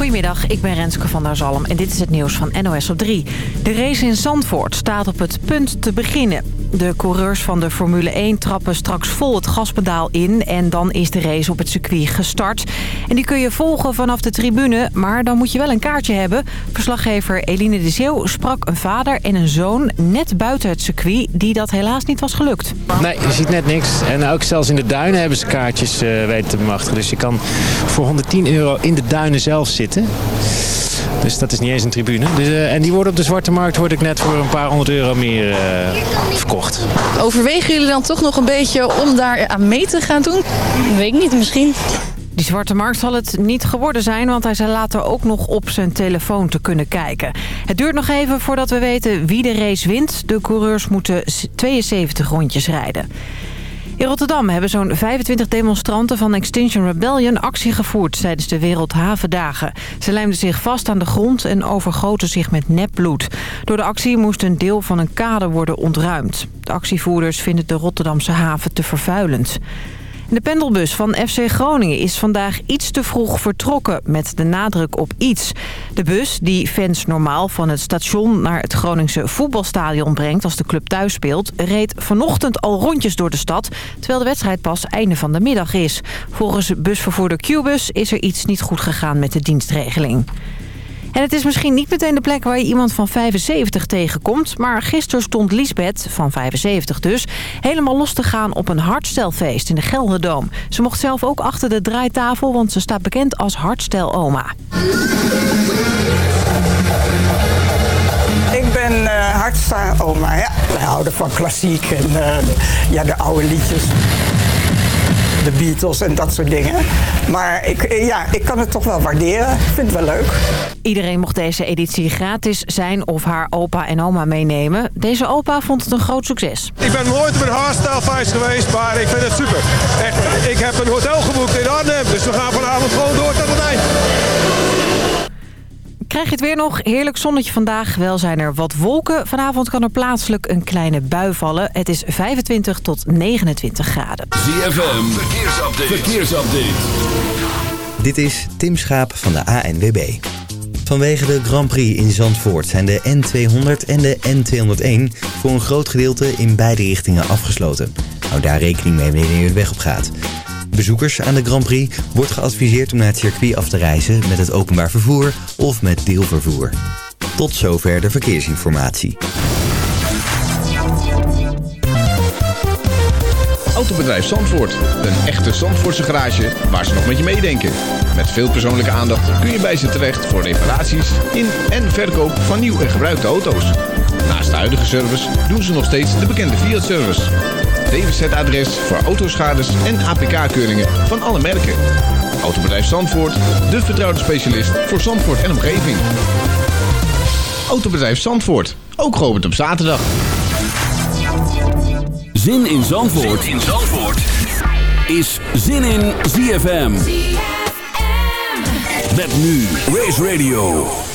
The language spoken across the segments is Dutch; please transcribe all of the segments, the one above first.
Goedemiddag, ik ben Renske van der Zalm en dit is het nieuws van NOS op 3. De race in Zandvoort staat op het punt te beginnen. De coureurs van de Formule 1 trappen straks vol het gaspedaal in... en dan is de race op het circuit gestart. En die kun je volgen vanaf de tribune, maar dan moet je wel een kaartje hebben. Verslaggever Eline de Zeeuw sprak een vader en een zoon net buiten het circuit... die dat helaas niet was gelukt. Nee, je ziet net niks. En ook zelfs in de duinen hebben ze kaartjes uh, weten te bemachtigen. Dus je kan voor 110 euro in de duinen zelf zitten. Dus dat is niet eens een tribune. Dus, uh, en die worden op de zwarte markt, hoorde ik net, voor een paar honderd euro meer uh, verkocht. Overwegen jullie dan toch nog een beetje om daar aan mee te gaan doen? Weet ik niet, misschien. Die zwarte markt zal het niet geworden zijn, want hij zei later ook nog op zijn telefoon te kunnen kijken. Het duurt nog even voordat we weten wie de race wint. De coureurs moeten 72 rondjes rijden. In Rotterdam hebben zo'n 25 demonstranten van Extinction Rebellion actie gevoerd tijdens de Wereldhavendagen. Ze lijmden zich vast aan de grond en overgoten zich met nepbloed. Door de actie moest een deel van een kade worden ontruimd. De actievoerders vinden de Rotterdamse haven te vervuilend. De pendelbus van FC Groningen is vandaag iets te vroeg vertrokken met de nadruk op iets. De bus, die fans normaal van het station naar het Groningse voetbalstadion brengt als de club thuis speelt, reed vanochtend al rondjes door de stad, terwijl de wedstrijd pas einde van de middag is. Volgens busvervoerder Qbus is er iets niet goed gegaan met de dienstregeling. En het is misschien niet meteen de plek waar je iemand van 75 tegenkomt... maar gisteren stond Liesbeth, van 75 dus, helemaal los te gaan op een hartstelfeest in de Gelderdoom. Ze mocht zelf ook achter de draaitafel, want ze staat bekend als hartsteloma. Ik ben uh, hartsteloma, ja. We houden van klassiek en uh, ja, de oude liedjes de Beatles en dat soort dingen. Maar ik, ja, ik kan het toch wel waarderen. Ik vind het wel leuk. Iedereen mocht deze editie gratis zijn of haar opa en oma meenemen. Deze opa vond het een groot succes. Ik ben nooit op een haarstijlfeest geweest, maar ik vind het super. Echt, ik heb een hotel geboekt in Arnhem, dus we gaan vanavond gewoon door tot het eind. Krijg je het weer nog? Heerlijk zonnetje vandaag. Wel zijn er wat wolken. Vanavond kan er plaatselijk een kleine bui vallen. Het is 25 tot 29 graden. ZFM, verkeersupdate. verkeersupdate. Dit is Tim Schaap van de ANWB. Vanwege de Grand Prix in Zandvoort zijn de N200 en de N201 voor een groot gedeelte in beide richtingen afgesloten. Hou daar rekening mee wanneer je de weg op gaat. Bezoekers aan de Grand Prix wordt geadviseerd om naar het circuit af te reizen met het openbaar vervoer of met deelvervoer. Tot zover de verkeersinformatie. Autobedrijf Zandvoort. Een echte Zandvoortse garage waar ze nog met je meedenken. Met veel persoonlijke aandacht kun je bij ze terecht voor reparaties in en verkoop van nieuw en gebruikte auto's. Naast de huidige service doen ze nog steeds de bekende Fiat-service. DWZ-adres voor autoschades en APK-keuringen van alle merken. Autobedrijf Zandvoort, de vertrouwde specialist voor Zandvoort en omgeving. Autobedrijf Zandvoort, ook geopend op zaterdag. Zin in Zandvoort, zin in Zandvoort. is Zin in ZFM. ZFM. Met nu Race Radio.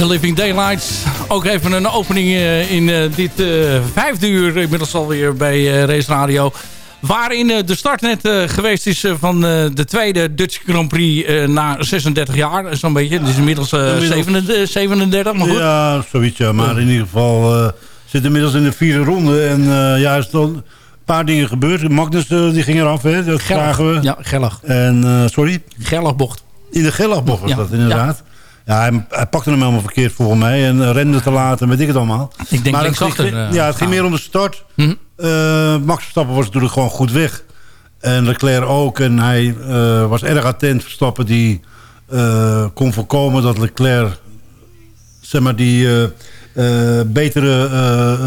The Living Daylights. Ook even een opening eh, in eh, dit eh, vijfde uur inmiddels alweer bij Race Radio. Waarin de start net geweest is van de tweede Dutch Grand Prix na 36 jaar. Zo'n beetje. Het is inmiddels, eh, Inmiddels. 37, 37, maar goed. Ja, zoiets ja. Maar in ieder geval eh zit inmiddels in de vierde ronde. En ja, er is dan een paar dingen gebeurd. Magnus die ging eraf, hè. Dat Gellig. zagen we. Ja, Gellig. En, sorry? Gelligbocht. In de Gelligbocht was Ja. dat inderdaad. Ja, hij, hij pakte hem helemaal verkeerd volgens mij. En eh, rende te laat en weet ik het allemaal. Ik denk maar het ging, eh, ja, het ging meer om de start. Mhm. Eh, Max Verstappen was natuurlijk gewoon goed weg. En Leclerc ook. En hij was erg attent. Verstappen die kon voorkomen dat Leclerc zeg maar, die betere,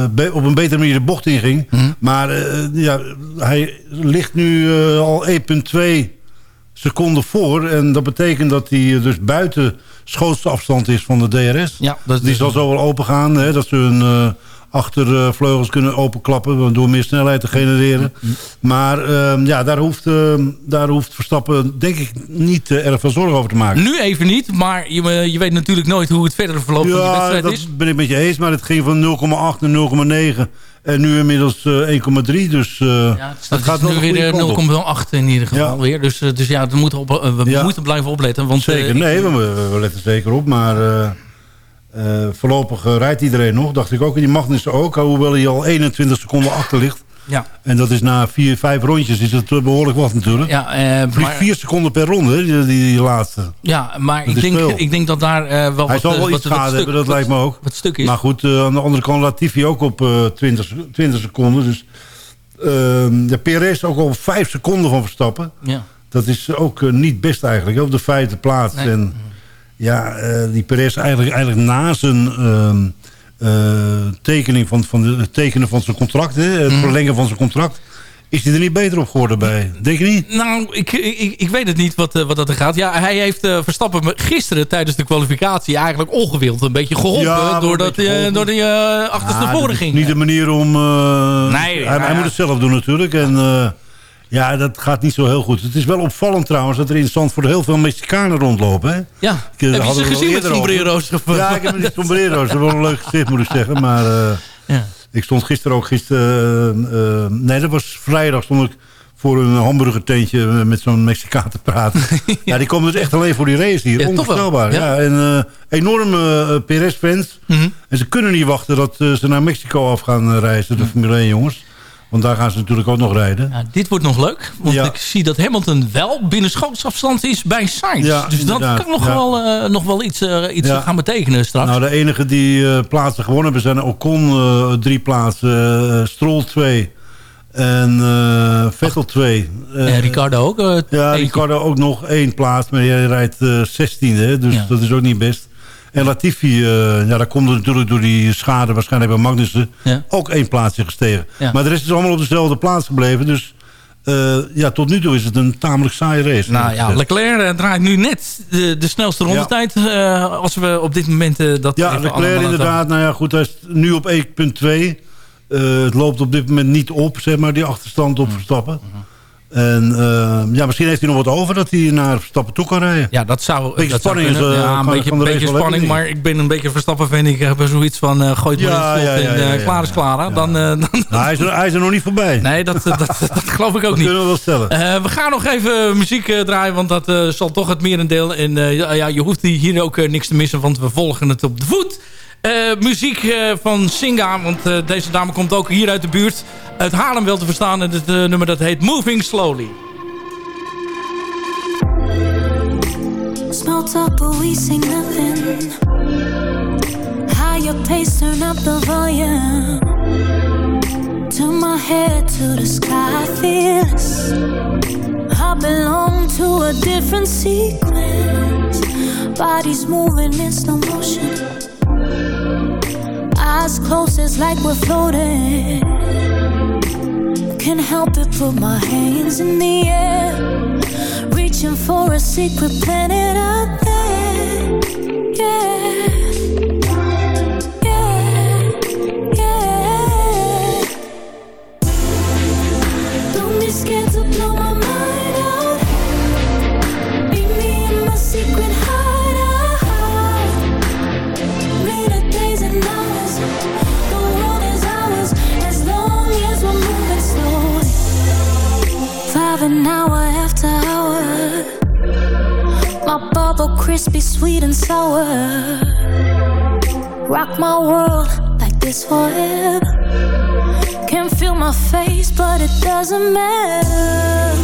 be- op een betere manier de bocht inging. Mhm. Maar ja, hij ligt nu al 1,2 seconden voor. En dat betekent dat hij eh, dus buiten schootste afstand is van de DRS. Ja, dat Die is- zal zo wel open gaan. Hè, dat ze hun eh, achtervleugels kunnen openklappen. Door meer snelheid te genereren. Maar ehm, ja, daar hoeft, ehm, daar hoeft Verstappen denk ik niet eh, erg veel zorgen over te maken. Nu even niet, maar je, eh, je weet natuurlijk nooit hoe het verdere verloop van die Ja, wedstrijd dat is. ben ik met je eens. Maar het ging van 0,8 naar 0,9. En nu inmiddels eh, 1,3. Dus eh Ja, dus dat het gaat nu weer goede eh, kant op. 0,8 in ieder geval weer. Dus, eh, dus ja, we moeten, op, eh, we moeten blijven opletten. Want, eh, Zeker, nee, we, we, letten zeker op. Maar eh, eh, voorlopig eh, rijdt iedereen nog, dacht ik ook. En die Magnussen ook, hoewel hij al 21 seconden achter ligt. Ja. En dat is na vier, vijf rondjes is het eh, behoorlijk wat natuurlijk. Ja, eh, maar, vier seconden per ronde, die, laatste. ja, maar Dat ik denk, ik denk dat daar eh, wel Hij wat, zal wel wat, iets wat schade hebben, dat lijkt me ook. Wat stuk is. Maar goed, aan de andere kant Latifi ook op eh 20, sec- 20 seconden. Dus ehm, de PRS ook al vijf seconden van Verstappen. ja. Dat is ook niet best eigenlijk, op de vijfde plaats. Nee. En ja, die Perez eigenlijk, eigenlijk na zijn ehm, eh, tekening van, van de, het tekenen van zijn contract... Hè, het Mhm. verlengen van zijn contract... is hij er niet beter op geworden bij. Denk je niet? Nou, ik, ik, ik weet het niet wat, eh, wat dat er gaat. Ja, hij heeft eh, Verstappen me gisteren tijdens de kwalificatie eigenlijk ongewild een beetje geholpen. Ja, doordat hij door die uh, achterste voren dat is ging. niet de manier om... eh, Nee, hij, ja, hij ja. moet het zelf doen natuurlijk. En eh, Ja, dat gaat niet zo heel goed. Het is wel opvallend trouwens dat er in Zandvoort heel veel Mexicanen rondlopen. Hè? Ja, Ik, eh, heb je ze gezien met sombrero's? Ja, ik heb met sombrero's. Dat is wel een leuk gezicht moet ik zeggen. Maar eh, Ja. ik stond gisteren ook... Gisteren, eh, nee, dat was vrijdag stond ik voor een hamburgertentje met zo'n Mexicaan te praten. ja. die komen dus echt alleen voor die race hier. Ja. Onvoorstelbaar. Ja. Ja. en enorme eh, Perez-fans. Mhm. En ze kunnen niet wachten dat ze naar Mexico af gaan reizen, de Formule 1 jongens. Want daar gaan ze natuurlijk ook nog rijden. Ja, dit wordt nog leuk. Want Ja. ik zie dat Hamilton wel binnen schootsafstand is bij Sainz. Ja, dus dat kan nog, wel, eh, nog wel iets, eh, iets gaan betekenen straks. Nou, de enige die eh, plaatsen gewonnen hebben zijn Ocon drie plaatsen, Stroll twee en Vettel twee. Eh, en Ricardo ook. Ja. Ricardo ook nog één plaats, maar hij rijdt 16e, dus dat is ook niet best. En Latifi, eh, ja, daar komt natuurlijk door die schade waarschijnlijk bij Magnussen Ja. ook één plaatsje gestegen. Ja. Maar de rest is allemaal op dezelfde plaats gebleven, dus eh, ja, tot nu toe is het een tamelijk saaie race. Nou ja. Leclerc eh, draait nu net de, de snelste rondetijd. eh, als we op dit moment dat Ja, Leclerc inderdaad. Nou ja, goed, hij is nu op 1.2. Eh, het loopt op dit moment niet op, zeg maar, die achterstand op Verstappen. En eh, ja, misschien heeft hij nog wat over dat hij naar Verstappen toe kan rijden. Ja, dat zou... Beetje dat zou spanning is, eh, ja, een beetje, spanning, maar ik ben een beetje Verstappen fan. Ik heb zoiets van, uh, gooi het Ja, maar in het slot ja, en klaar is klaar. hè. Dan, dan, Nou, hij, is er, hij is er nog niet voorbij. nee, dat, dat, dat, dat geloof ik ook dat niet. kunnen we wel stellen. We gaan nog even muziek draaien, want dat zal toch het merendeel. En ja, je hoeft hier ook niks te missen, want we volgen het op de voet. Muziek van Singa, want deze dame komt ook hier uit de buurt. Uit Haarlem wel te verstaan. En het nummer dat heet Moving Slowly. Smelt up, but we sing nothing. Higher pace, turn up the volume. Turn my head to the sky, fearless. I belong to a different sequence. Bodies moving in slow motion. Eyes closed, it's like we're floating. Can't help it, put my hands in the air. Reaching for a secret planet out there. Yeah. Yeah. Yeah. Don't be scared to blow my mind My bubble crispy, sweet and sour. Rock my world like this forever. Can't feel my face, but it doesn't matter.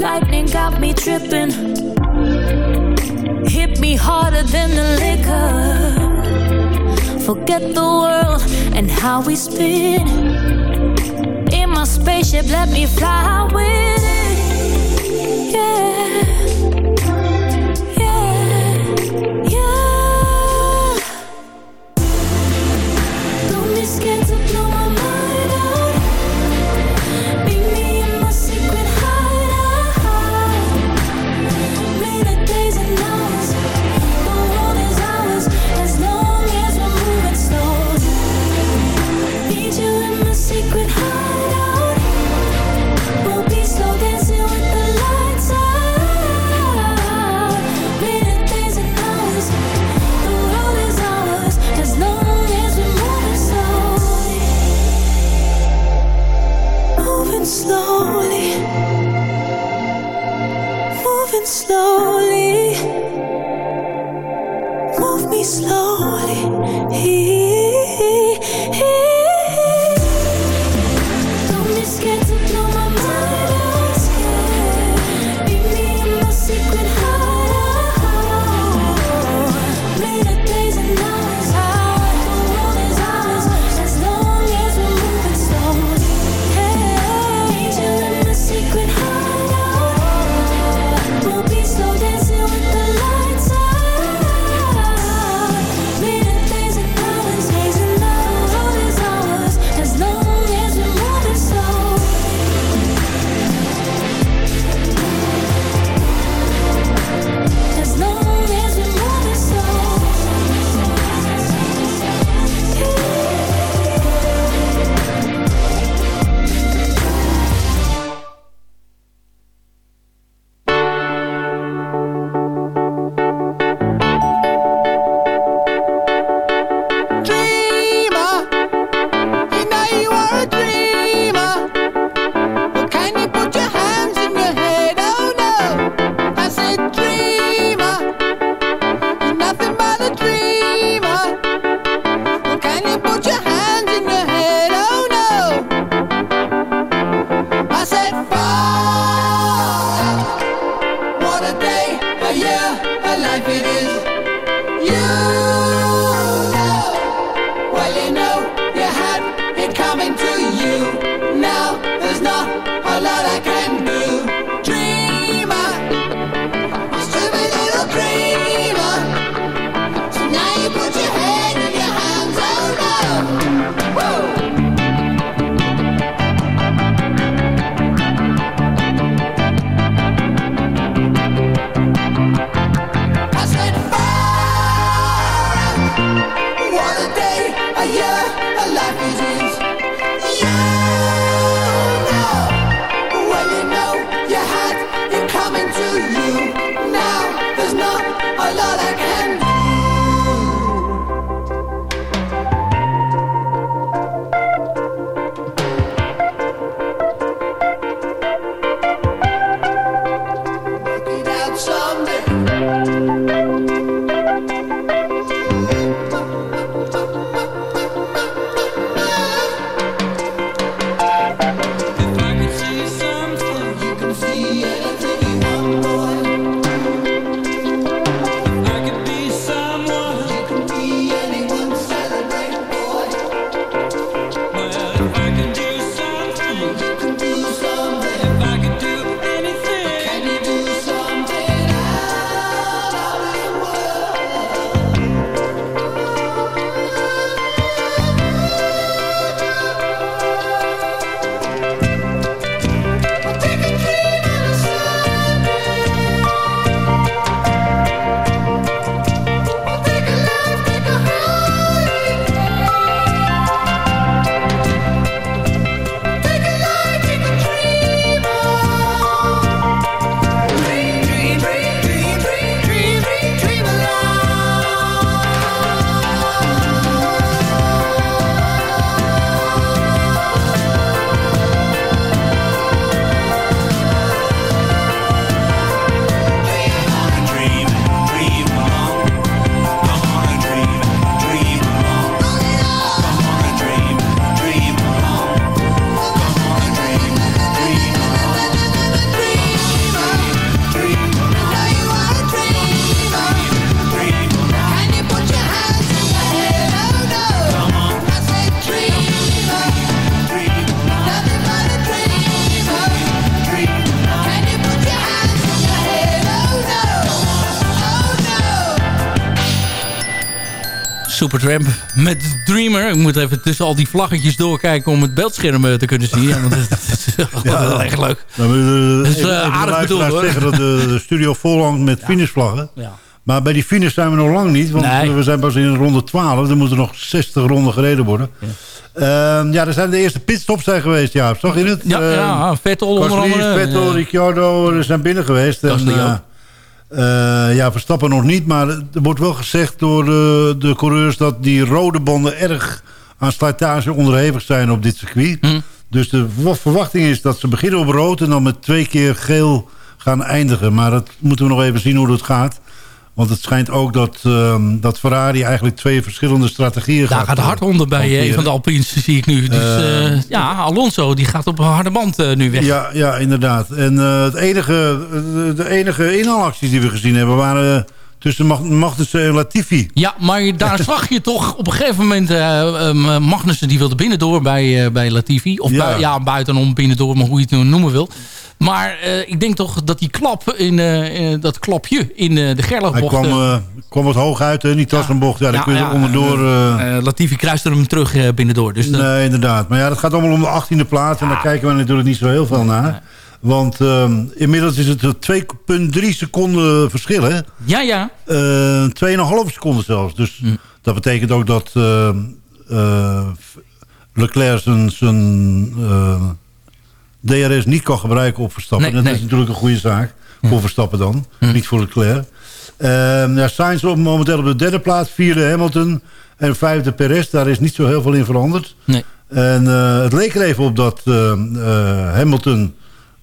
Lightning got me tripping. Hit me harder than the liquor. Forget the world and how we spin. In my spaceship, let me fly with it. Yeah. Supertramp met Dreamer. Ik moet even tussen al die vlaggetjes doorkijken om het beeldscherm eh, te kunnen zien. Ja, want is gewoon wel echt leuk. Nou, we- Dat is, even- eh, aardig bedoeld, hoor. zeggen dat de, de studio vol hangt met finishvlaggen. Ja. Maar bij die finish zijn we nog lang niet. Want Nee. we zijn pas in ronde 12. Er moeten nog 60 ronden gereden worden. Ja, ja er zijn de eerste pitstops zijn geweest. Ja, zag je het? Ja, ja, Vettel onder andere. Vettel, Ricciardo er zijn binnen geweest. En, Gasly eh, eh, ja, Verstappen nog niet. Maar er wordt wel gezegd door de, de coureurs... dat die rode banden erg aan slijtage onderhevig zijn op dit circuit. Hm. Dus de verwa- verwachting is dat ze beginnen op rood... en dan met twee keer geel gaan eindigen. Maar dat moeten we nog even zien hoe dat gaat. Want het schijnt ook dat, ehm, dat Ferrari eigenlijk twee verschillende strategieën Daar gaat gaat hard eh, onder bij eh, een van de Alpines, zie ik nu. Dus Eh, eh, ja, Alonso die gaat op een harde band eh, nu weg. Ja, ja inderdaad. En eh, het enige, de, de enige inhaalacties die we gezien hebben... waren tussen Mag- Magnussen en Latifi. Ja, maar daar zag je toch op een gegeven moment... eh, eh, Magnussen die wilde binnendoor bij, eh, bij Latifi. Of Ja. ja, buitenom binnendoor, maar hoe je het nu noemen wil. Maar eh, ik denk toch dat die klap, in, eh, eh, dat klapje in eh, de Hij Gerloogbocht... kwam, eh, eh, kwam wat hoog uit, hè, die Tassenbocht. Ja, daar ja, kun je ja, er onderdoor... eh, eh, Latifi kruiste hem terug eh, binnendoor. Dus dat- nee, inderdaad. Maar ja, dat gaat allemaal om de 18e plaats. En daar kijken we natuurlijk niet zo heel veel naar. Want ehm, inmiddels is het 2,3 seconden verschil, hè? ja, ja. Eh 2,5 seconden zelfs. Dus Hm. dat betekent ook dat eh, eh, Leclerc zijn, zijn eh, DRS niet kan gebruiken op Verstappen. Nee, dat nee. is natuurlijk een goede zaak. Voor Verstappen dan. Hm. Niet voor Leclerc. Eh, ja, Sainz op, momenteel op de derde plaats. Vierde Hamilton. En vijfde Perez. Daar is niet zo heel veel in veranderd. Nee. En het leek er even op dat Hamilton...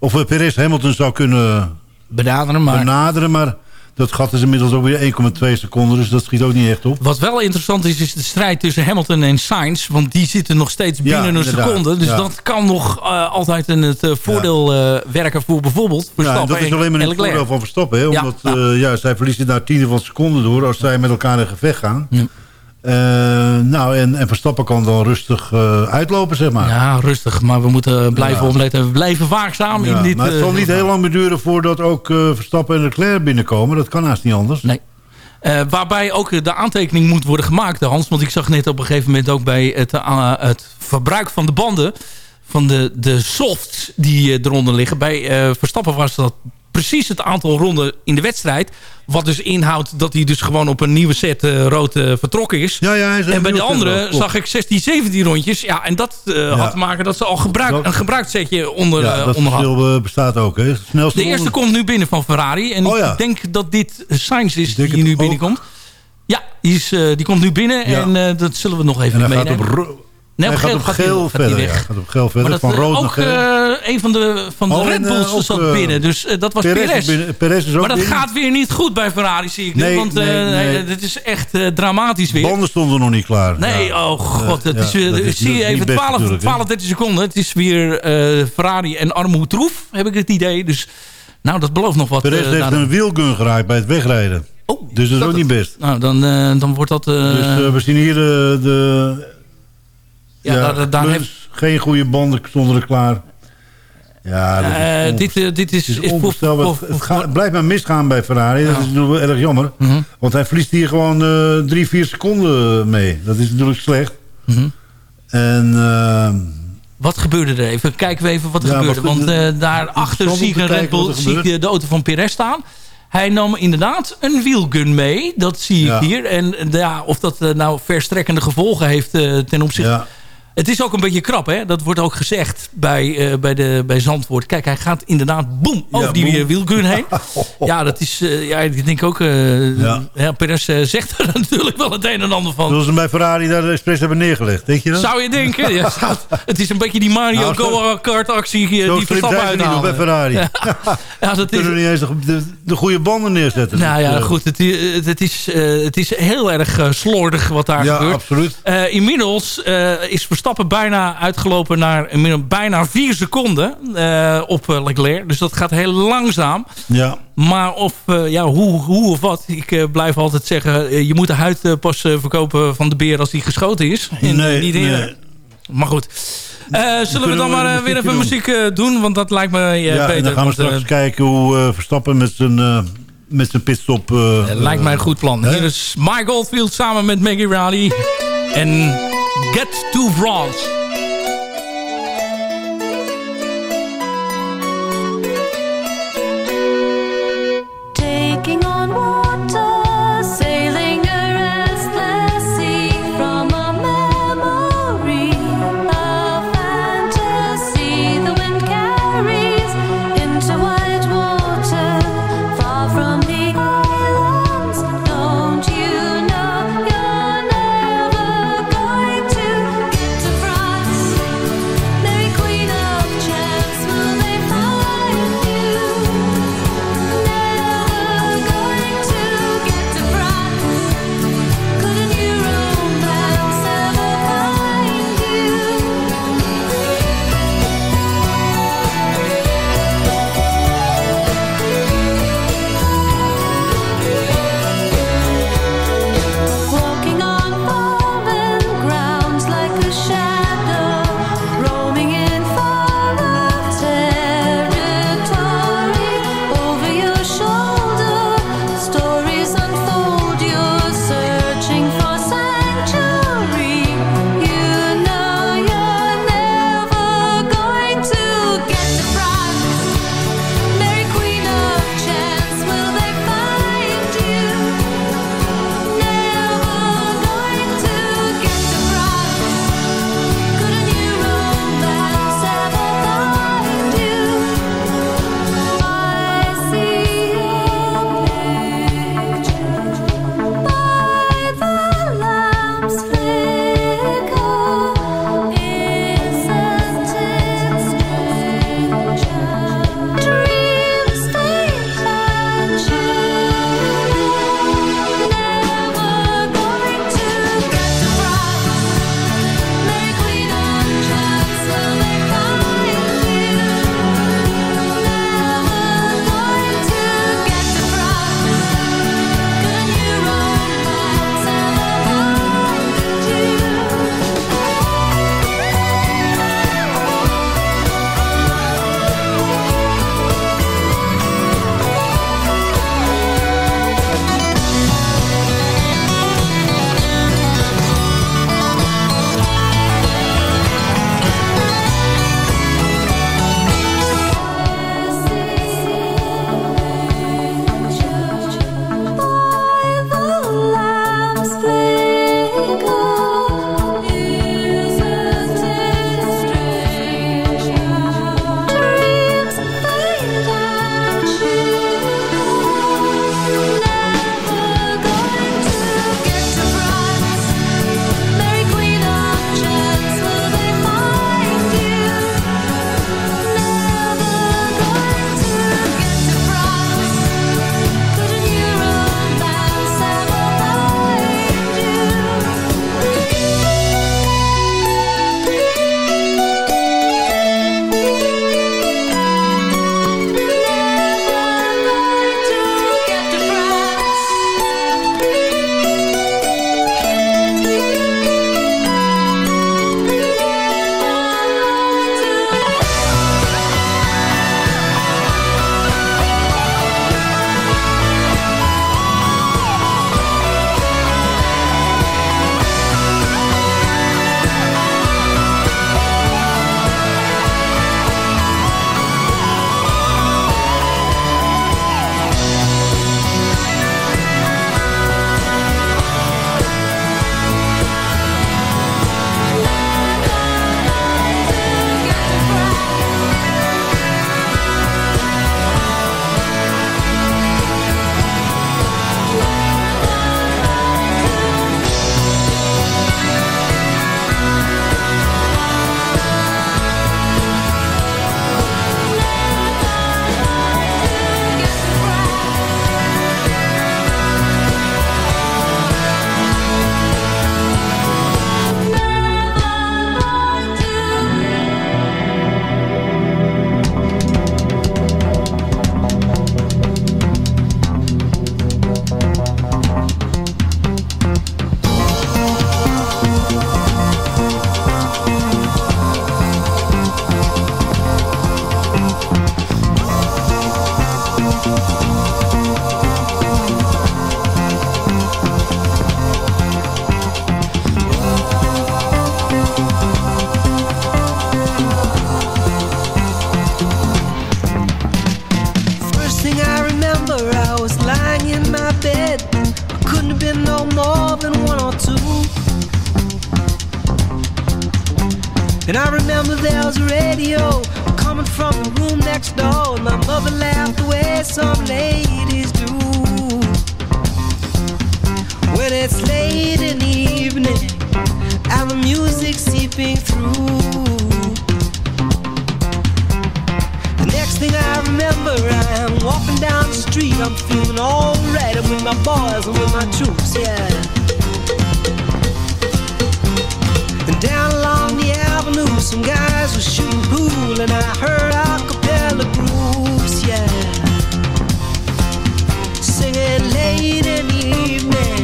Of eh, Perez Hamilton zou kunnen Benaderen, maar... benaderen. Maar dat gat is inmiddels ook weer 1,2 seconden. Dus dat schiet ook niet echt op. Wat wel interessant is, is de strijd tussen Hamilton en Sainz. Want die zitten nog steeds binnen een seconde. Dus Ja. dat kan nog eh, altijd in het eh, voordeel werken voor bijvoorbeeld Ja, en Verstappen dat is en- alleen maar het voordeel van Verstappen. Hè? Ja, Omdat ja. ja. ja, zij verliezen daar tiende van een seconde door... als zij met elkaar in gevecht gaan. Eh, nou, en, en Verstappen kan dan rustig eh, uitlopen, zeg maar. Ja, rustig. Maar we moeten blijven Ja. opletten. We blijven waakzaam Ja, in dit... maar het eh, zal niet heel lang meer duren voordat ook Verstappen en Leclerc binnenkomen. Dat kan haast niet anders. Nee. Waarbij ook de aantekening moet worden gemaakt, Hans. Want ik zag net op een gegeven moment ook bij het, het verbruik van de banden... van de, de softs die eronder liggen. Bij Verstappen was dat precies het aantal ronden in de wedstrijd. Wat dus inhoudt dat hij dus gewoon op een nieuwe set eh, rood eh, vertrokken is. Ja, ja, hij is en bij de andere zag ik 16, 17 rondjes. Ja, en dat eh, had te maken dat ze al gebruik, een gebruikt setje onder, Ja, eh, dat onder verschil bestaat ook. Hè. Snelste De eerste komt nu binnen van Ferrari. En Oh ja. ik denk dat dit Sainz is die nu ook. binnenkomt. Ja, die, is, die komt nu binnen. En dat zullen we nog even meenemen. op, Nee, op gaat geel op gaat geel gaat verder. weg. Ja, gaat op geel Maar verder. dat, Van eh, rood naar ook geel. eh, een van de, van de Oh, Red Bulls zat eh, binnen. Dus dat was Perez Perez. is binnen- Perez is ook maar dat binnen. gaat weer niet goed bij Ferrari, zie ik nu. Nee, want eh, nee, dit is echt dramatisch weer. Banden stonden nog niet klaar. Nee, Ja. oh god. Het is, zie je even best 12, natuurlijk, hè. 12, 13 seconden. Het is weer Ferrari en armoe troef, heb ik het idee. Dus nou, dat belooft nog wat. Perez heeft de- een wielgun geraakt bij het wegrijden. Oh, dus dat is ook niet best. Nou, dan, dan wordt dat... Dus we zien hier de... de Ja, daar- heeft- Geen goede banden stonden er klaar. Ja, eh, on- dit, eh, dit is... het is onvoorstelbaar. voor- Het, het gaat- het blijft maar misgaan bij Ferrari. Dat is natuurlijk wel erg jammer. Mhm. Want hij verliest hier gewoon eh, drie, vier seconden mee. Dat is natuurlijk slecht. Mhm. En... eh, Wat gebeurde er even? Kijken we even wat er Ja, gebeurde. wat- Want eh, daarachter zie ik een Red Bull, zie ik de, auto van Perez staan. Hij nam inderdaad een wielgun mee. Dat zie ik Ja. hier. En eh, ja, of dat eh, nou verstrekkende gevolgen heeft eh, ten opzichte... ja. Het is ook een beetje krap, hè? Dat wordt ook gezegd bij, eh, bij, de, bij Zandvoort. Kijk, hij gaat inderdaad boem over die boem. eh, wielgun heen. ja, dat is... eh, ja, ik denk ook... eh Ja. ja. Perez zegt er natuurlijk wel het een en ander van. Zullen ze bij Ferrari daar expres hebben neergelegd? Denk je dat? Zou je denken? Ja, het is een beetje die Mario Nou, Kart actie die Verstappen nog bij uithalen. Ferrari. Ja, dat is... Kunnen we niet eens de, de, de goede banden neerzetten. Nou ja, goed. Het, het, is, het is heel erg slordig wat daar Ja, gebeurt. absoluut. Eh, inmiddels is Verstappen bijna uitgelopen naar bijna vier seconden eh, op eh, Leclerc. Dus dat gaat heel langzaam. Ja. Maar of, eh, ja, hoe, hoe of wat. Ik blijf altijd zeggen, je moet de huid pas verkopen van de beer als die geschoten is. En Nee, niet nee. Maar goed. Zullen we dan we maar weer even doen. muziek doen? Want dat lijkt me ja, beter. dan gaan we straks kijken hoe Verstappen met zijn, met zijn pitstop... Lijkt mij een goed plan. Hier is Mike Oldfield samen met Maggie Rowley. En Get to France. shadow late in the evening the music seeping through. The next thing I remember, I'm walking down the street. I'm feeling alright. I'm with my boys and with my troops, yeah. And down along the avenue, some guys were shooting pool, and I heard a cappella groups, yeah. Singing late in the evening,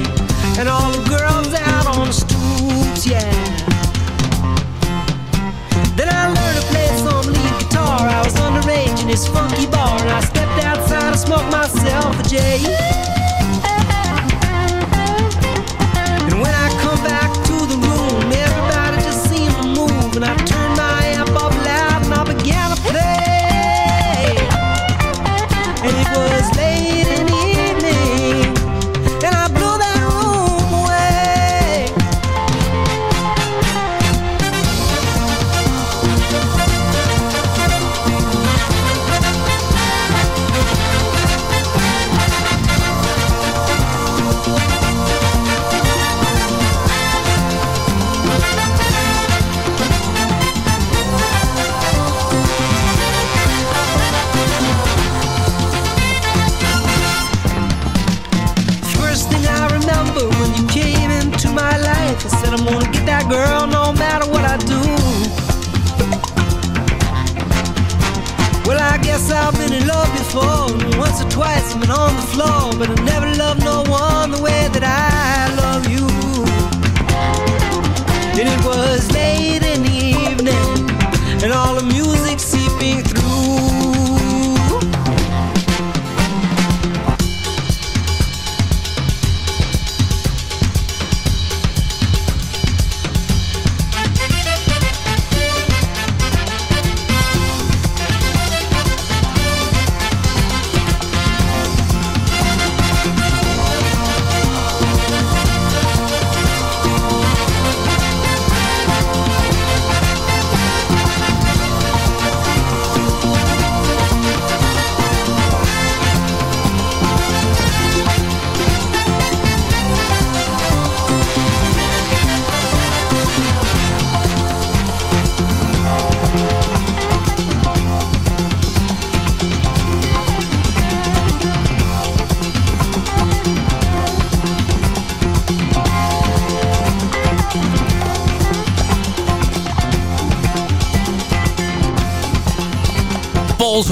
J.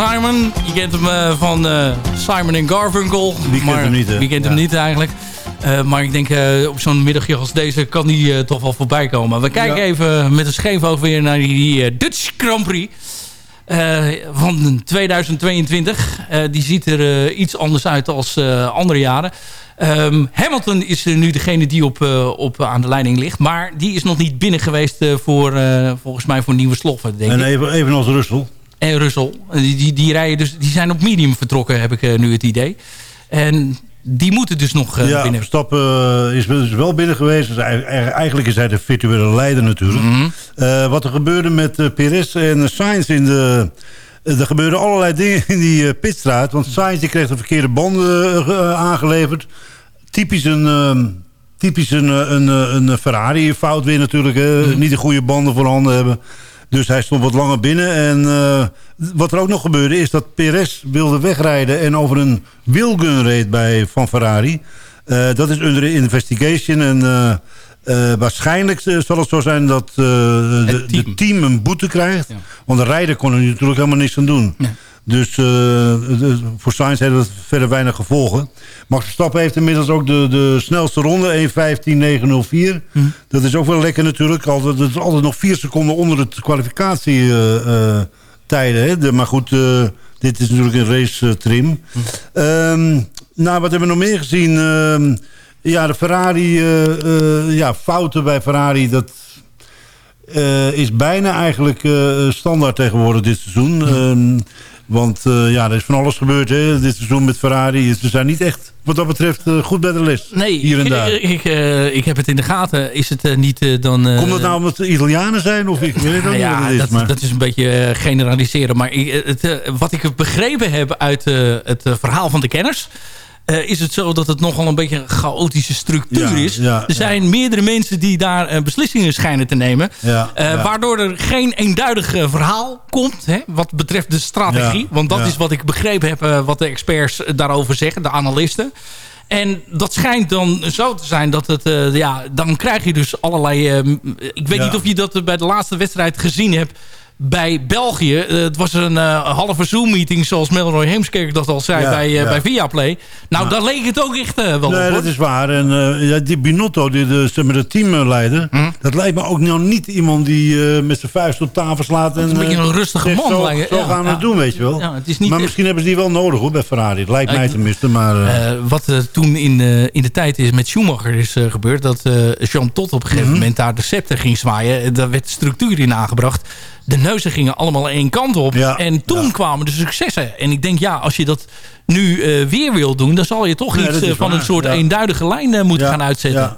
Simon. Je kent hem eh, van eh, Simon Garfunkel. Wie kent maar, hem niet, hè? Wie kent hem niet eigenlijk. Eh, maar ik denk eh, op zo'n middagje als deze kan die eh, toch wel voorbij komen. We kijken Ja. even met een scheef oog weer naar die eh, Dutch Grand Prix. eh, van 2022. Eh, die ziet er eh, iets anders uit als eh, andere jaren. Ehm, Hamilton is nu degene die op, eh, op, aan de leiding ligt. Maar die is nog niet binnen geweest eh, voor, eh, volgens mij voor nieuwe sloffen. Denk En ik. even, evenals Russell. En Russell. Die, die, die, rijden dus, die zijn op medium vertrokken, heb ik eh, nu het idee. En die moeten dus nog eh, ja, binnen. Verstappen eh, is dus wel binnen geweest. Dus ei- ei- eigenlijk is hij de virtuele leider natuurlijk. Mhm. Wat er gebeurde met Perez en Sainz in de... er gebeurden allerlei dingen in die pitstraat. Want Sainz die kreeg de verkeerde banden ge- aangeleverd. Typisch een... ehm, Typisch een, een, een Ferrari fout weer natuurlijk. Mhm. Niet de goede banden voorhanden hebben. Dus hij stond wat langer binnen. En eh, wat er ook nog gebeurde is dat Perez wilde wegrijden... en over een wheelgun reed bij, van Ferrari. Eh, dat is under investigation. En eh, waarschijnlijk zal het zo zijn dat eh, de, de team een boete krijgt. Want de rijder kon er natuurlijk helemaal niks aan doen. Dus eh, voor Sainz heeft het verder weinig gevolgen. Max Verstappen heeft inmiddels ook de, de snelste ronde, 1.15.904. Dat is ook wel lekker natuurlijk. Altijd, het is altijd nog vier seconden onder het kwalificatietijden. hè. De- maar goed, eh, dit is natuurlijk een race eh, trim. Ehm, nou, wat hebben we nog meer gezien? Ehm, ja, de Ferrari, eh, eh, ja, fouten bij Ferrari, dat eh, is bijna eigenlijk eh, standaard tegenwoordig dit seizoen. Want eh, ja, er is van alles gebeurd hè, dit seizoen met Ferrari. Ze zijn niet echt, wat dat betreft, eh, goed bij de les. Nee, hier en ik, daar. Ik, ik, eh, ik heb het in de gaten. Is het eh, niet eh, dan... eh, Komt dat nou omdat het Italianen zijn? Of ik weet het ook nou niet ja, wat het is. dat, maar... dat is een beetje eh, generaliseren. Maar ik, het, eh, wat ik begrepen heb uit eh, het eh, verhaal van de kenners... eh, is het zo dat het nogal een beetje een chaotische structuur Ja, is. ja, er zijn meerdere mensen die daar eh, beslissingen schijnen te nemen. Eh. Waardoor er geen eenduidig verhaal komt. Hè, wat betreft de strategie. Want dat is wat ik begrepen heb. wat de experts daarover zeggen. De analisten. En dat schijnt dan zo te zijn dat het... ja, dan krijg je dus allerlei... ik weet niet of je dat bij de laatste wedstrijd gezien hebt bij België. Eh, het was een eh, halve Zoom-meeting, zoals Melroy Heemskerk dat al zei bij, eh, ja. bij Viaplay. Nou, daar leek het ook echt eh, wel Nee, op. dat is waar. En eh, die Binotto, die de, teamleider... Hm? dat lijkt me ook nou niet iemand die eh, met zijn vuist op tafel slaat. En, is een beetje eh, een rustige man, Zo, zo gaan we het doen, weet je wel. Ja, het is niet maar misschien hebben ze die wel nodig hoor, bij Ferrari. Het lijkt mij tenminste. Maar, eh, Eh, wat eh, toen in, eh, in de tijd is met Schumacher is eh, gebeurd... dat eh, Jean Todt op een gegeven Mhm. moment daar de scepter ging zwaaien. Eh, Daar werd structuur in aangebracht. De neuzen gingen allemaal één kant op. en toen kwamen de successen. En ik denk, ja, als je dat nu eh, weer wil doen... dan zal je toch Nee, iets eh, van waar, een soort ja. eenduidige lijn eh, moeten gaan uitzetten.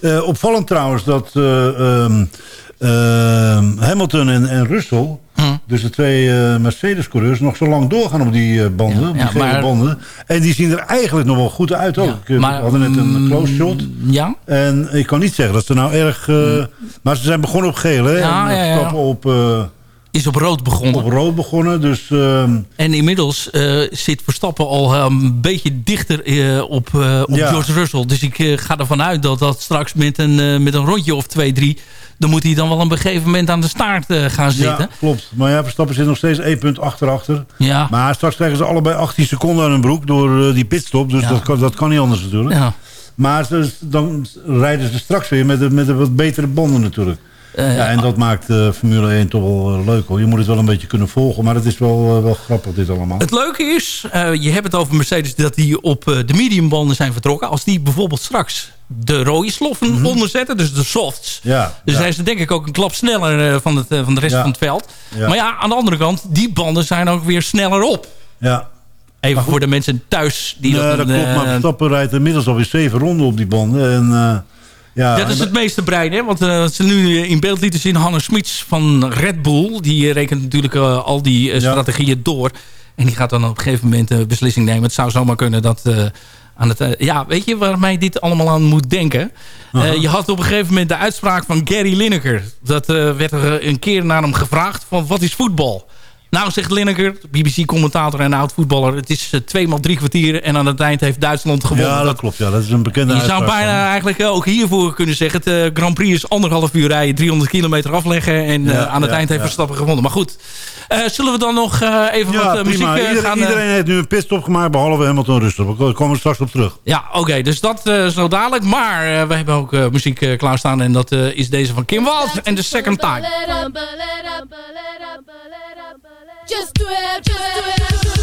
ja. Opvallend trouwens dat eh, ehm, ehm, Hamilton en, en Russell... Dus de twee eh, Mercedes-coureurs... nog zo lang doorgaan op die eh, banden, op die ja, gele maar- banden. En die zien er eigenlijk nog wel goed uit ook. Eh, maar, We hadden net een mm, close shot. Ja? En ik kan niet zeggen dat ze nou erg... eh, Maar ze zijn begonnen op geel, hè? Ja, en ja, ja. Verstappen op... is op rood begonnen. Op rood begonnen, dus... ehm, En inmiddels eh, zit Verstappen al eh, een beetje dichter eh, op, op Ja. George Russell. Dus ik ga ervan uit dat dat straks met een, met een rondje of twee, drie... dan moet hij dan wel op een gegeven moment aan de staart gaan zitten. Ja, klopt. Maar ja, Verstappen zit nog steeds één punt achter achter. Ja. Maar straks krijgen ze allebei 18 seconden aan hun broek door die pitstop. Dus Ja. dat, kan, dat kan niet anders natuurlijk. Ja. Maar dan rijden ze straks weer met, de, met de wat betere banden natuurlijk. Eh, ja, en dat maakt eh, Formule 1 toch wel eh, leuk hoor. Je moet het wel een beetje kunnen volgen. Maar het is wel, wel grappig dit allemaal. Het leuke is, je hebt het over Mercedes... dat die op de mediumbanden zijn vertrokken. Als die bijvoorbeeld straks de rode sloffen onderzetten, dus de softs... Ja, dan ja. zijn ze denk ik ook een klap sneller van, het, van de rest Ja. van het veld. Ja. Maar ja, aan de andere kant, die banden zijn ook weer sneller op. ja. Even voor de mensen thuis die Nee, dat... dat een, klopt. Maar Verstappen rijdt inmiddels alweer zeven ronden op die banden. En, ja, dat is het meeste brein, hè? Want eh, wat ze nu in beeld lieten zien... Hannes Smits van Red Bull... die eh, rekent natuurlijk eh, al die eh, Ja. strategieën door. En die gaat dan op een gegeven moment een beslissing nemen. Het zou zomaar kunnen dat... eh, aan het, eh, ja, weet je waar mij dit allemaal aan moet denken? Eh, je had op een gegeven moment de uitspraak van Gary Lineker. Dat eh, werd er een keer naar hem gevraagd van wat is voetbal? Nou, zegt Lineker, BBC-commentator en oud-voetballer... het is eh, twee maal drie kwartier en aan het eind heeft Duitsland gewonnen. Ja, dat klopt. Ja, dat is een bekende Je zou bijna van- eigenlijk ook hiervoor kunnen zeggen... het eh, Grand Prix is anderhalf uur rijden, 300 kilometer afleggen... en Ja, eh, aan het ja, eind heeft ja. Verstappen gewonnen. Maar goed, eh, zullen we dan nog eh, even Ja, wat eh, muziek eh, Iedereen, gaan... eh, iedereen heeft nu een pitstop gemaakt, behalve Hamilton Russell. We komen er straks op terug. Ja, oké, dus dat eh, zo dadelijk. Maar eh, we hebben ook eh, muziek eh, klaarstaan en dat eh, is deze van Kim Wald en The Second Time. Just do it, just do it.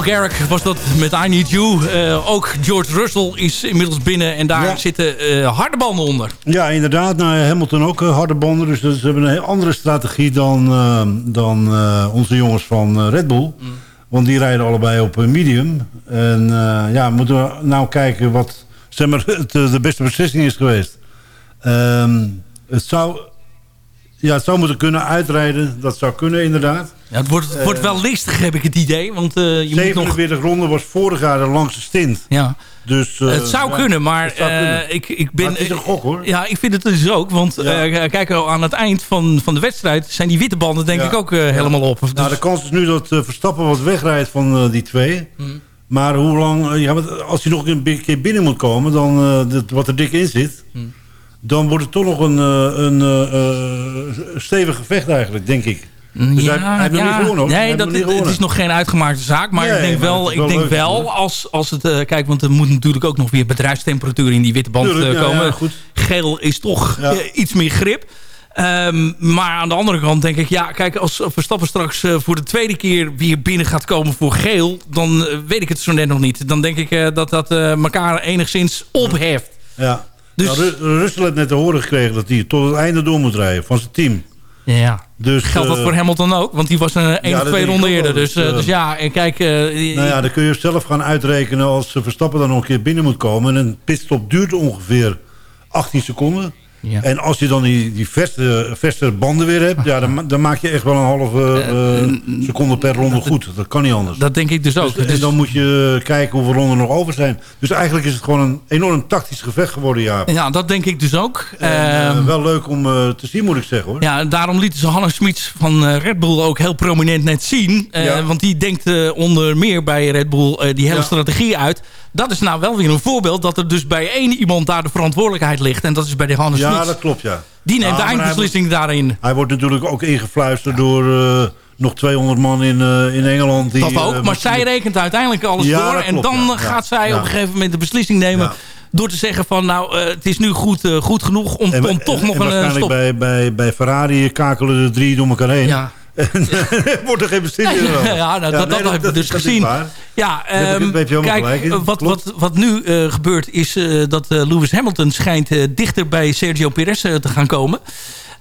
Paul Garrick was dat met I Need You. Eh, ook George Russell is inmiddels binnen. En daar Ja. zitten eh, harde banden onder. Ja, inderdaad. Nou, Hamilton ook eh, harde banden. Dus ze hebben een heel andere strategie dan, dan onze jongens van Red Bull. Want die rijden allebei op medium. En ja, moeten we nou kijken wat zeg maar, het, de beste beslissing is geweest. Ehm, het, zou, ja, het zou moeten kunnen uitrijden. Dat zou kunnen, inderdaad. Ja, het wordt, het wordt wel listig, heb ik het idee. Want eh, je moet nog... 47 ronden was vorig jaar de langste stint. Ja. Dus, eh, het zou ja, kunnen, maar zou eh, ik, ik ben... Maar het is een gok, hoor. Ja, ik vind het dus ook. Want eh, kijk, aan het eind van, van de wedstrijd zijn die witte banden denk Ja. ik ook eh, helemaal op. Dus- Nou, de kans is nu dat eh, Verstappen wat wegrijdt van eh, die twee. Hmm. Maar hoe lang, eh, ja, als hij nog een keer binnen moet komen, dan eh, dit- wat er dik in zit, Hmm. dan wordt het toch nog een, eh, een eh, eh, stevig gevecht eigenlijk, denk ik. Dus hij, hij heeft nog niet gewonnen, hoor. Hij Nee, dat, het is nog geen uitgemaakte zaak. Maar Nee, ik denk maar wel, ik denk leuk, wel als, als het... eh, kijk, want er moet natuurlijk ook nog weer bedrijfstemperatuur in die witte band Tuurlijk, eh, ja, komen. ja, goed. Geel is toch Ja. eh, iets meer grip. Ehm, maar aan de andere kant denk ik... Ja, kijk, als Verstappen straks voor de tweede keer weer binnen gaat komen voor geel... dan weet ik het zo net nog niet. Dan denk ik dat dat elkaar enigszins opheft. Ja. Dus- Nou, Ru- Russell heeft net te horen gekregen dat hij tot het einde door moet rijden van zijn team. Ja. Dus, Geldt dat eh, voor Hamilton ook? Want die was een één ja, of twee ronden eerder. Dus, Dus, eh, eh, dus ja, en kijk... eh, Nou ja, dan kun je zelf gaan uitrekenen als Verstappen dan nog een keer binnen moet komen. En een pitstop duurt ongeveer 18 seconden. Ja. En als je dan die, die verste, verste banden weer hebt, ja, dan, dan maak je echt wel een halve eh, seconde per ronde goed. Dat kan niet anders. Dat denk ik dus ook. Dus, en dan moet je kijken hoeveel ronden nog over zijn. Dus eigenlijk is het gewoon een enorm tactisch gevecht geworden, ja. Ja, dat denk ik dus ook. Ehm, wel leuk om eh, te zien, moet ik zeggen hoor. Ja, daarom lieten ze Hannes Smits van eh, Red Bull ook heel prominent net zien. Eh, Ja. Want die denkt eh, onder meer bij Red Bull eh, die hele Ja. strategie uit. Dat is nou wel weer een voorbeeld dat er dus bij één iemand daar de verantwoordelijkheid ligt. En dat is bij de Hannes Ja, Smits. dat klopt, ja. Die neemt de hij eindbeslissing daarin. Hij wordt natuurlijk ook ingefluisterd door eh, nog 200 man in, eh, in Engeland. Die, Dat ook. eh, maar zij rekent uiteindelijk alles Ja, door. En dan ja. gaat zij op een gegeven moment de beslissing nemen. Door te zeggen van nou, het is nu goed, goed genoeg om, En- om toch en- nog en een waarschijnlijk stop. bij, bij, bij Ferrari kakelen de drie door elkaar heen. Ja. Wordt er geen beslissing Ja, over. ja, nou, dat, nee, dat, heb ik dus gezien. Ja, helemaal kijk, eh, wat, wat, wat nu eh, gebeurt is eh, dat Lewis Hamilton schijnt dichter bij Sergio Perez te gaan komen.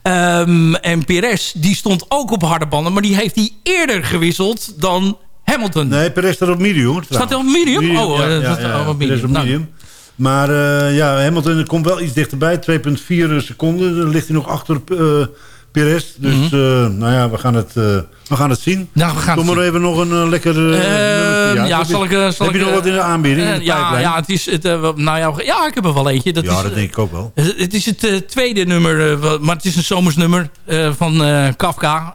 Ehm, en Perez die stond ook op harde banden, maar die heeft hij eerder gewisseld dan Hamilton. Nee, Perez staat op medium. Staat hij op medium? Oh, ja, ja, dat- ja, op medium. op Nou. medium. Maar ja, Hamilton komt wel iets dichterbij. 2,4 seconden. Dan ligt hij nog achter Perez. Dus Mhm. eh, nou ja, we gaan het, eh, we gaan het zien. Nou, we gaan Doe maar even nog een eh, lekker... Ehm, ja, heb je- zal ik... zal heb je nog wat in de aanbieding? in de ja, ja, het is het, nou ja, ja, ik heb er wel eentje. Dat ja, is, dat denk ik ook wel. Het is het tweede nummer, maar het is een zomersnummer van Kafka.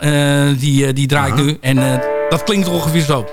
Die, die draai ik nu. En dat klinkt ongeveer zo.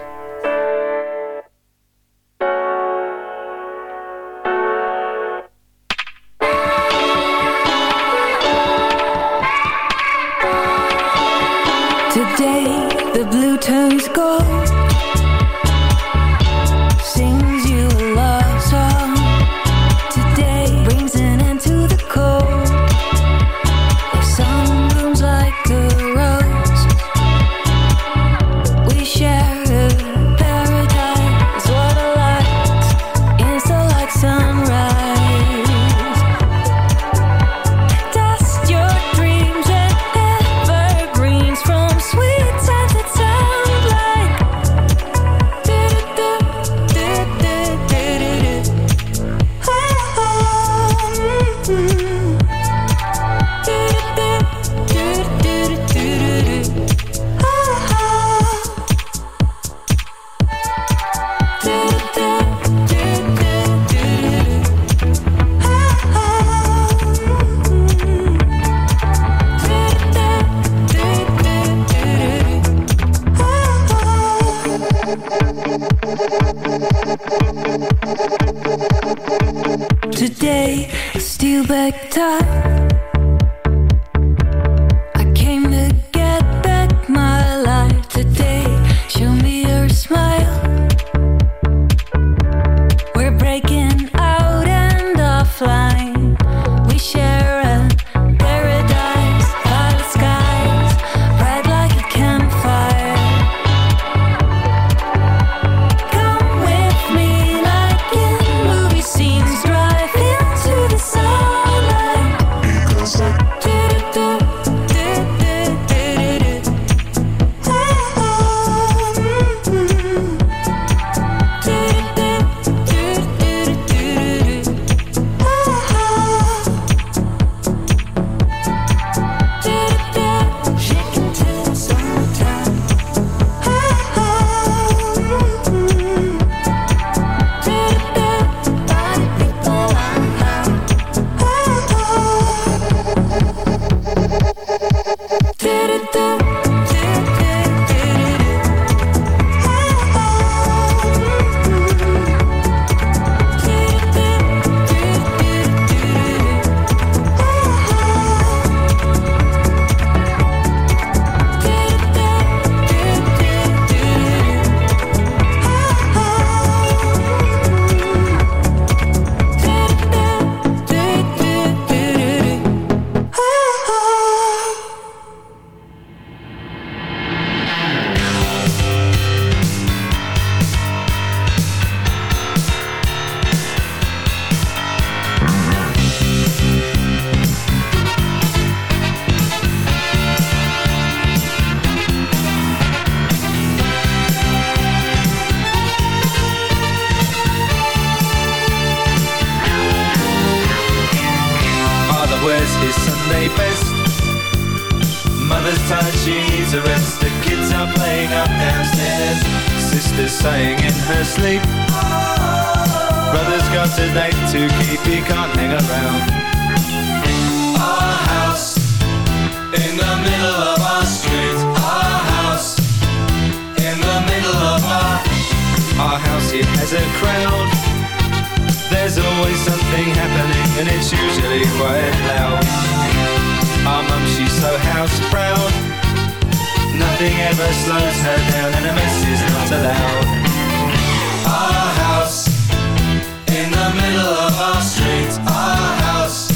Our street Our house.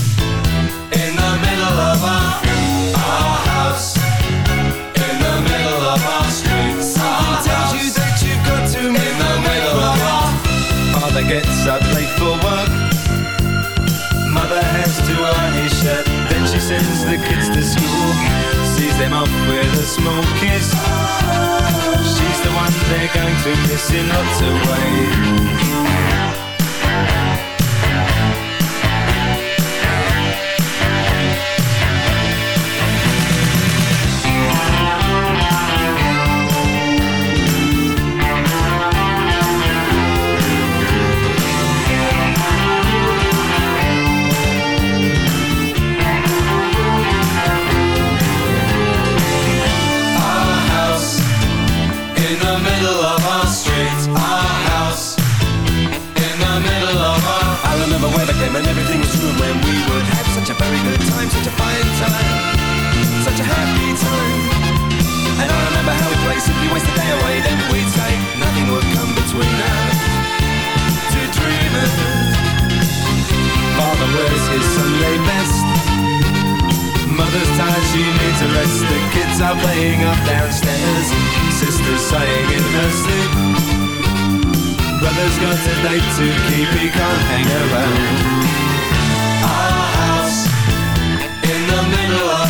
In the middle of our Our house. In the middle of our street tells you that you've got to in the middle of our Father gets up late for work. Mother has to iron his shirt. Then she sends the kids to school. Sees them off with a small kiss. She's the one they're going to miss in lots of ways and everything was room when we would have such a very good time, such a fine time, such a happy time. And I remember how we played simply waste the day away. Then we'd say nothing would come between us. Two dreamers. Father wears his Sunday best. Mother's tired, she needs a rest The kids are playing up downstairs Sister's sighing in her sleep Brother's got a date to keep He can't hang around Our house In the middle of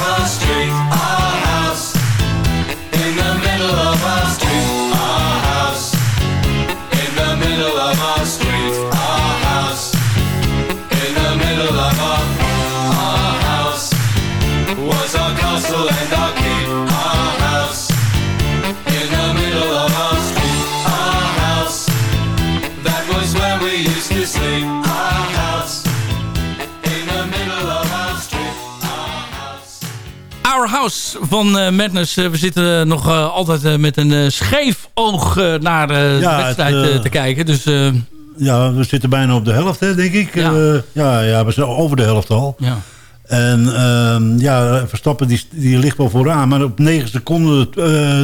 House van eh, Madness. Eh, we zitten nog eh, altijd eh, met een scheef oog naar Ja, de wedstrijd het, te kijken. Dus Ja, we zitten bijna op de helft, hè, denk ik. Ja. Ja, ja, we zijn over de helft al. Ja. En ehm, ja, Verstappen die, die ligt wel vooraan. Maar op 9 seconden,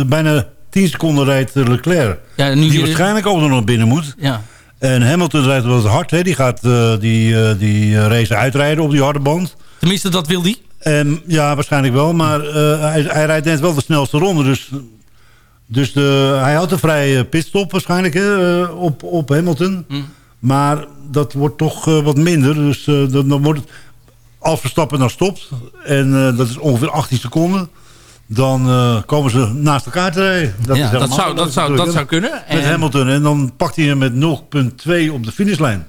bijna 10 seconden rijdt Leclerc. Ja, nu die waarschijnlijk ook nog binnen moet. Ja. En Hamilton rijdt wel wat hard. Hè. Die gaat die, die race uitrijden op die harde band. Tenminste, dat wil die. En, ja, waarschijnlijk wel. Maar eh, hij, hij rijdt net wel de snelste ronde. Dus, dus de, hij houdt een vrije pitstop waarschijnlijk hè, eh, op, op Hamilton. Hm. Maar dat wordt toch eh, wat minder. Dus eh, dan, wordt het, als Verstappen dan stopt... en eh, dat is ongeveer 18 seconden... dan eh, komen ze naast elkaar te rijden. Dat, Ja, is dat zou- dat zou- dat zou kunnen. Met En- Hamilton. En dan pakt hij hem met 0,2 op de finishlijn.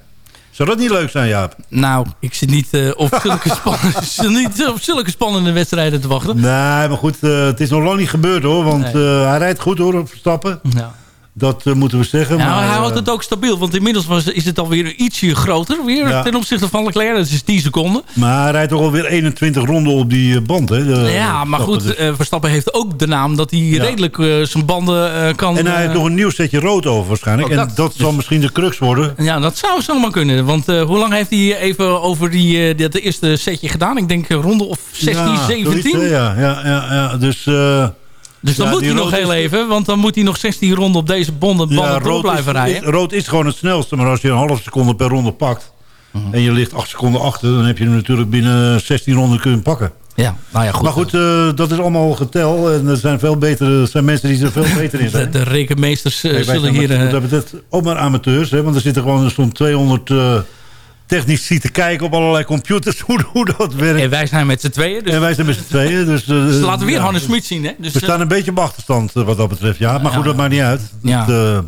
Zou dat niet leuk zijn, Jaap? Nou, ik zit niet, eh, op, zulke span- niet op zulke spannende wedstrijden te wachten. Nee, maar goed, eh, het is nog lang niet gebeurd hoor. Want Nee. eh, hij rijdt goed hoor, op Verstappen. Ja. Dat eh, moeten we zeggen. Ja, maar, hij eh, houdt het ook stabiel, want inmiddels was, is het alweer ietsje groter weer Ja. ten opzichte van Leclerc. Dat is 10 seconden. Maar hij rijdt toch alweer 21 ronden op die eh, band. Hè, de- ja, maar goed, Dus- eh, Verstappen heeft ook de naam dat hij redelijk eh, zijn banden eh, kan... en hij heeft eh, nog een nieuw setje rood over waarschijnlijk. Oh, en dat- zal misschien de crux worden. Ja, dat zou zomaar kunnen. Want eh, hoe lang heeft hij even over die, eh, dat eerste setje gedaan? Ik denk ronde of 16, Ja, 17. zoiets, hè, ja, ja, ja, ja. Dus, eh, Dus dan ja, moet hij nog heel even. Want dan moet hij nog 16 ronden op deze bonden, Ja, door rood blijven is, rijden. is- rood is gewoon het snelste. Maar als je een half seconde per ronde pakt... Mhm. en je ligt 8 seconden achter... dan heb je hem natuurlijk binnen 16 ronden kunnen pakken. Ja, nou ja, goed. Maar goed, eh, dat is allemaal getel. En er zijn, veel betere, er zijn mensen die er veel beter in De, zijn. de rekenmeesters eh, zullen hier... eh, dat betreft ook maar amateurs. Hè, want er zitten gewoon zo'n 200 eh technici te kijken op allerlei computers hoe, hoe dat werkt. en wij zijn met z'n tweeën. Dus, en wij zijn met z'n tweeën. Dus, eh, dus laten we weer ja, Hannes Smit zien. Hè? Dus, we eh, staan een beetje op achterstand eh, wat dat betreft. Ja, maar goed, dat maakt niet uit. Ja. Het, eh,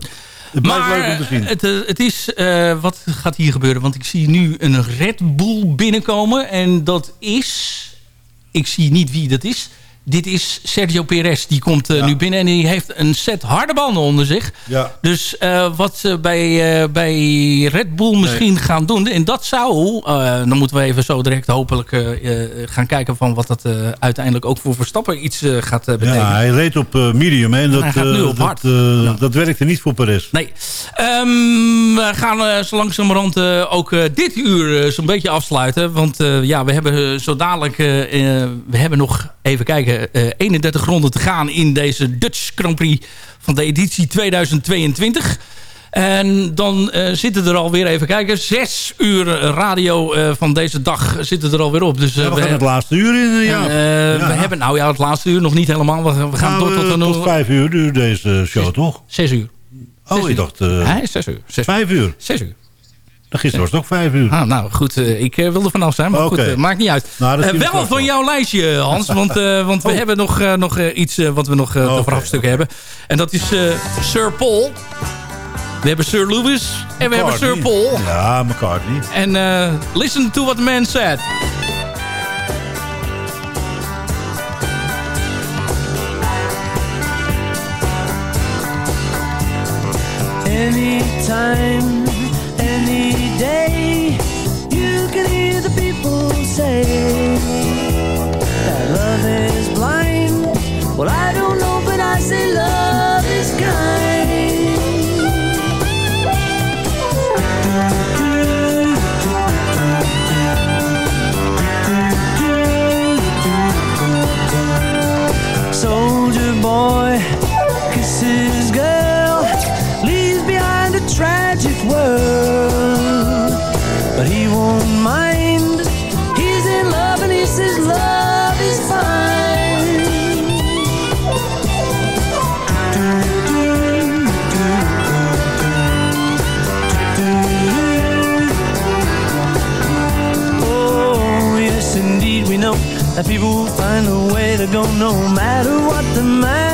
het blijft maar leuk om te zien. Het, eh, het is... eh, wat gaat hier gebeuren? Want ik zie nu een Red Bull binnenkomen. En dat is... Ik zie niet wie dat is. Dit is Sergio Perez. Die komt eh, nu binnen en die heeft een set harde banden onder zich. Ja. Dus eh, wat ze bij, eh, bij Red Bull misschien gaan doen... en dat zou... dan moeten we even zo direct hopelijk gaan kijken... van wat dat uiteindelijk ook voor Verstappen iets gaat betekenen. Ja, hij reed op medium. Hè, en dat, Hij gaat nu op dat, hard. dat werkte niet voor Perez. Nee. Ehm, we gaan zo langzamerhand ook dit uur zo'n beetje afsluiten. Want ja, we hebben zo dadelijk... we hebben nog, even kijken, eh 31 ronden te gaan... in deze Dutch Grand Prix van de editie 2022. En dan eh, zitten er alweer, even kijken... zes uur radio eh, van deze dag zitten er alweer op. Dus, eh, Ja, we gaan het laatste uur in. eh, ja. eh, Ja. We hebben, nou ja, het laatste uur nog niet helemaal. We, we gaan Nou, door tot eh, tot vijf uur duurt deze show, toch? Zes uur. Oh, Zes ik uur. dacht... eh, Hij zes uur. Zes vijf uur? Zes uur. Gisteren was het ook vijf uur. Ah, nou goed, eh, ik eh, wilde vanaf zijn, maar goed, eh, maakt niet uit. Nou, Eh, wel van wel. jouw lijstje, Hans, want, eh, want we Oh. hebben nog, eh, nog iets eh, wat we nog uh, Oké. te vraagstukken hebben. En dat is eh, Sir Paul. We hebben Sir Lewis en we hebben Sir. Paul. Ja, McCartney. En eh, listen to what the man said. Anytime, any day, you can hear the people say people find a way to go no matter what the man